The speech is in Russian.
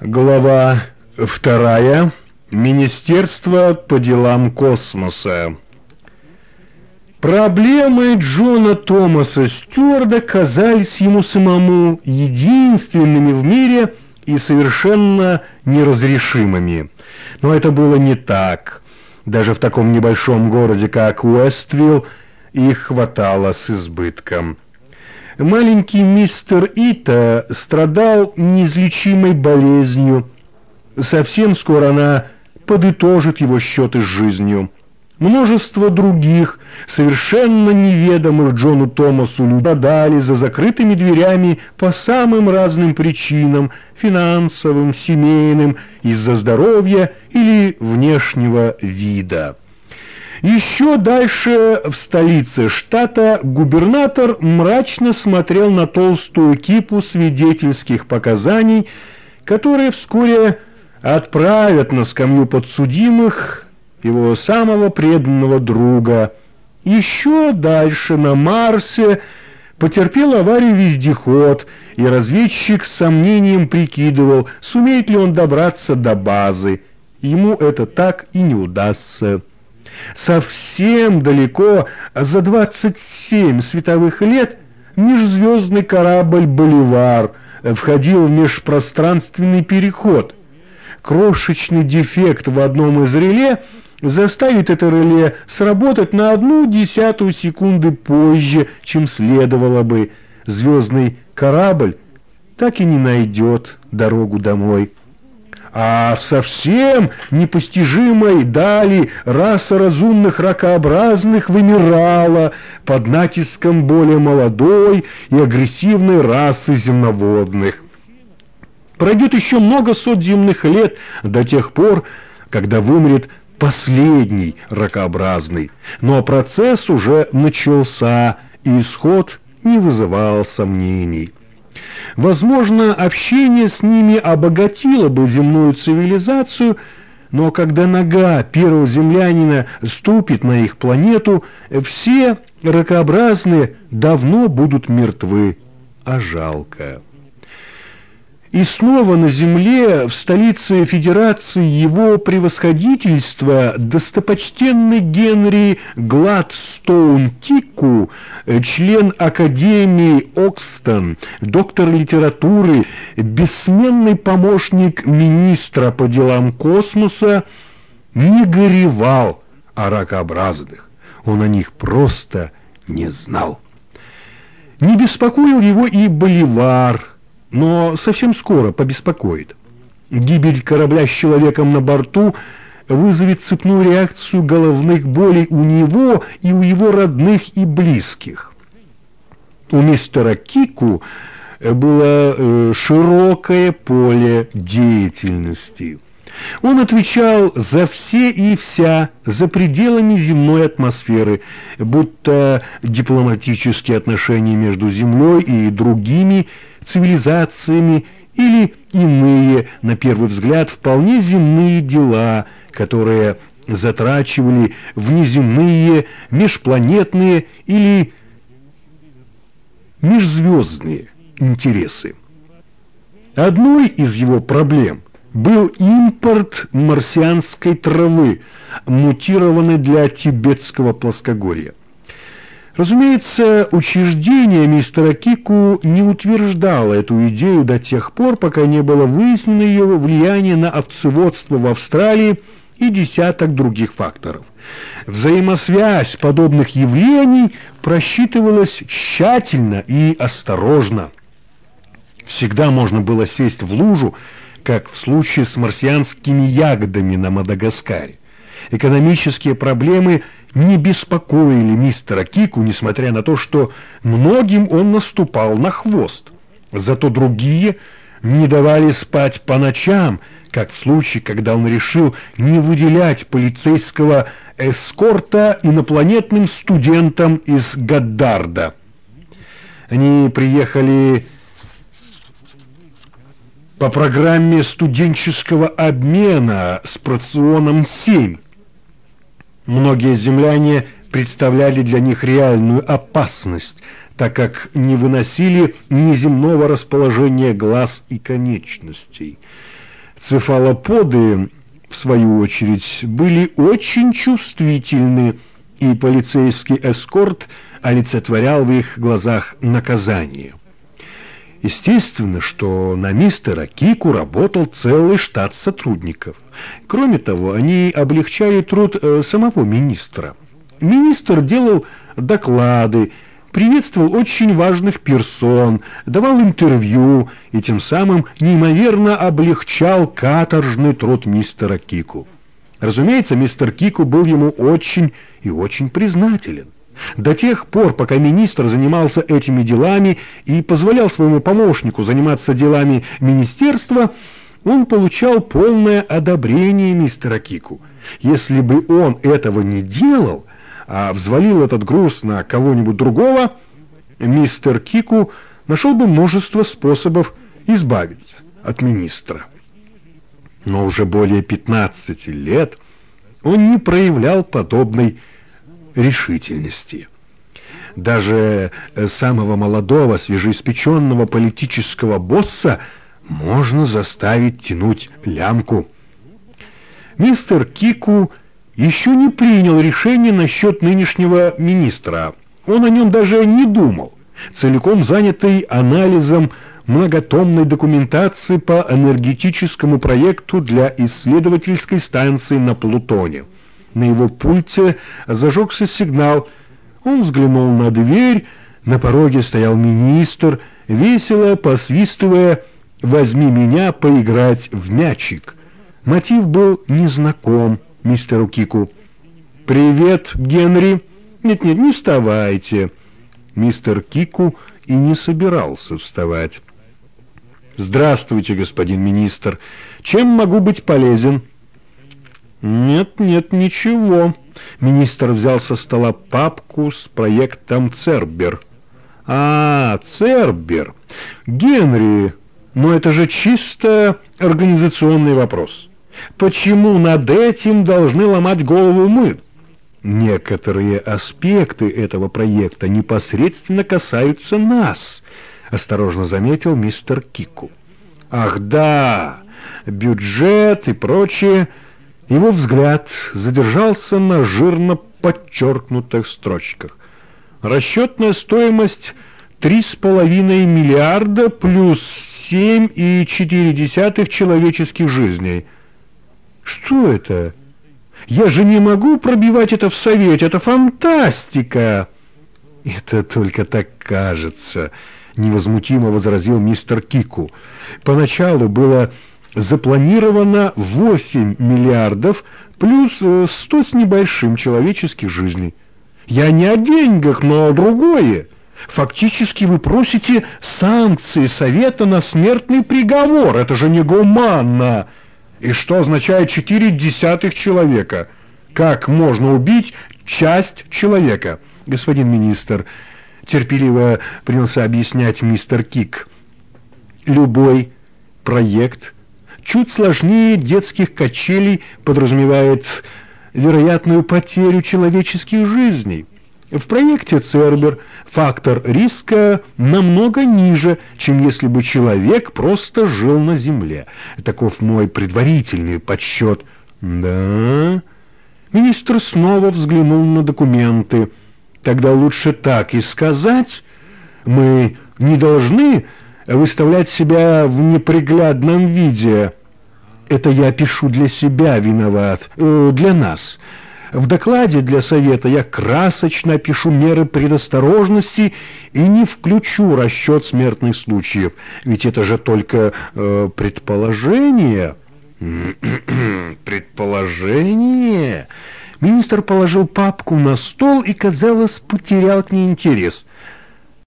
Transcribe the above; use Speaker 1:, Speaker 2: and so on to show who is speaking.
Speaker 1: Глава вторая. Министерство по делам космоса. Проблемы Джона Томаса Стюарда казались ему самому единственными в мире и совершенно неразрешимыми. Но это было не так. Даже в таком небольшом городе, как Уэствилл, их хватало с избытком. Маленький мистер Ита страдал неизлечимой болезнью. Совсем скоро она подытожит его счеты с жизнью. Множество других, совершенно неведомых Джону Томасу, продали за закрытыми дверями по самым разным причинам, финансовым, семейным, из-за здоровья или внешнего вида. Еще дальше в столице штата губернатор мрачно смотрел на толстую кипу свидетельских показаний, которые вскоре отправят на скамью подсудимых его самого преданного друга. Еще дальше на Марсе потерпел аварию вездеход, и разведчик с сомнением прикидывал, сумеет ли он добраться до базы. Ему это так и не удастся. Совсем далеко, за 27 световых лет, межзвездный корабль «Боливар» входил в межпространственный переход. Крошечный дефект в одном из реле заставит это реле сработать на одну десятую секунды позже, чем следовало бы. Звездный корабль так и не найдет дорогу домой а совсем непостижимой дали раса разумных ракообразных вымирала под натиском более молодой и агрессивной расы земноводных. Пройдет еще много сот земных лет до тех пор, когда вымрет последний ракообразный, но процесс уже начался, и исход не вызывал сомнений. Возможно, общение с ними обогатило бы земную цивилизацию, но когда нога первого землянина ступит на их планету, все ракообразные давно будут мертвы, а жалко. И снова на земле, в столице Федерации, его превосходительство, достопочтенный Генри Гладстоун Кику, член Академии Окстон, доктор литературы, бессменный помощник министра по делам космоса, не горевал о ракообразных. Он о них просто не знал. Не беспокоил его и Боливар, но совсем скоро побеспокоит. Гибель корабля с человеком на борту вызовет цепную реакцию головных болей у него и у его родных и близких. У мистера Кику было э, широкое поле деятельности. Он отвечал за все и вся за пределами земной атмосферы, будто дипломатические отношения между Землей и другими – цивилизациями или иные, на первый взгляд, вполне земные дела, которые затрачивали внеземные, межпланетные или межзвездные интересы. Одной из его проблем был импорт марсианской травы, мутированной для тибетского плоскогорья. Разумеется, учреждение мистера Кику не утверждало эту идею до тех пор, пока не было выяснено ее влияние на овцеводство в Австралии и десяток других факторов. Взаимосвязь подобных явлений просчитывалась тщательно и осторожно. Всегда можно было сесть в лужу, как в случае с марсианскими ягодами на Мадагаскаре. Экономические проблемы – не беспокоили мистера Кику, несмотря на то, что многим он наступал на хвост. Зато другие не давали спать по ночам, как в случае, когда он решил не выделять полицейского эскорта инопланетным студентам из Гаддарда. Они приехали по программе студенческого обмена с проционом 7. Многие земляне представляли для них реальную опасность, так как не выносили неземного расположения глаз и конечностей. Цефалоподы, в свою очередь, были очень чувствительны, и полицейский эскорт олицетворял в их глазах наказание. Естественно, что на мистера Кику работал целый штат сотрудников. Кроме того, они облегчали труд э, самого министра. Министр делал доклады, приветствовал очень важных персон, давал интервью и тем самым неимоверно облегчал каторжный труд мистера Кику. Разумеется, мистер Кику был ему очень и очень признателен. До тех пор, пока министр занимался этими делами и позволял своему помощнику заниматься делами министерства, он получал полное одобрение мистера Кику. Если бы он этого не делал, а взвалил этот груз на кого-нибудь другого, мистер Кику нашел бы множество способов избавиться от министра. Но уже более 15 лет он не проявлял подобной решительности. Даже самого молодого, свежеиспеченного политического босса можно заставить тянуть лямку. Мистер Кику еще не принял решение насчет нынешнего министра. Он о нем даже не думал, целиком занятый анализом многотомной документации по энергетическому проекту для исследовательской станции на Плутоне. На его пульте зажегся сигнал. Он взглянул на дверь, на пороге стоял министр, весело посвистывая «Возьми меня поиграть в мячик». Мотив был незнаком мистеру Кику. «Привет, Генри!» «Нет-нет, не вставайте!» Мистер Кику и не собирался вставать. «Здравствуйте, господин министр. Чем могу быть полезен?» «Нет, нет, ничего». Министр взял со стола папку с проектом «Цербер». «А, Цербер. Генри, но это же чисто организационный вопрос». Почему над этим должны ломать голову мы? Некоторые аспекты этого проекта непосредственно касаются нас, осторожно заметил мистер Кику. Ах да, бюджет и прочее. Его взгляд задержался на жирно подчеркнутых строчках. Расчетная стоимость три с половиной миллиарда плюс семь и четыре десятых человеческих жизней – что это? Я же не могу пробивать это в совете, это фантастика. Это только так кажется, невозмутимо возразил мистер Кику. Поначалу было запланировано 8 миллиардов плюс 100 с небольшим человеческих жизней. Я не о деньгах, но о другое. Фактически вы просите санкции совета на смертный приговор. Это же негуманно. И что означает четыре десятых человека? Как можно убить часть человека? Господин министр, терпеливо принялся объяснять мистер Кик. Любой проект чуть сложнее детских качелей подразумевает вероятную потерю человеческих жизней. В проекте Цербер фактор риска намного ниже, чем если бы человек просто жил на Земле. Таков мой предварительный подсчет. Да? Министр снова взглянул на документы. Тогда лучше так и сказать. Мы не должны выставлять себя в неприглядном виде. Это я пишу для себя виноват, э, для нас. В докладе для совета я красочно опишу меры предосторожности и не включу расчет смертных случаев, ведь это же только э, предположение. предположение? Министр положил папку на стол и, казалось, потерял к ней интерес –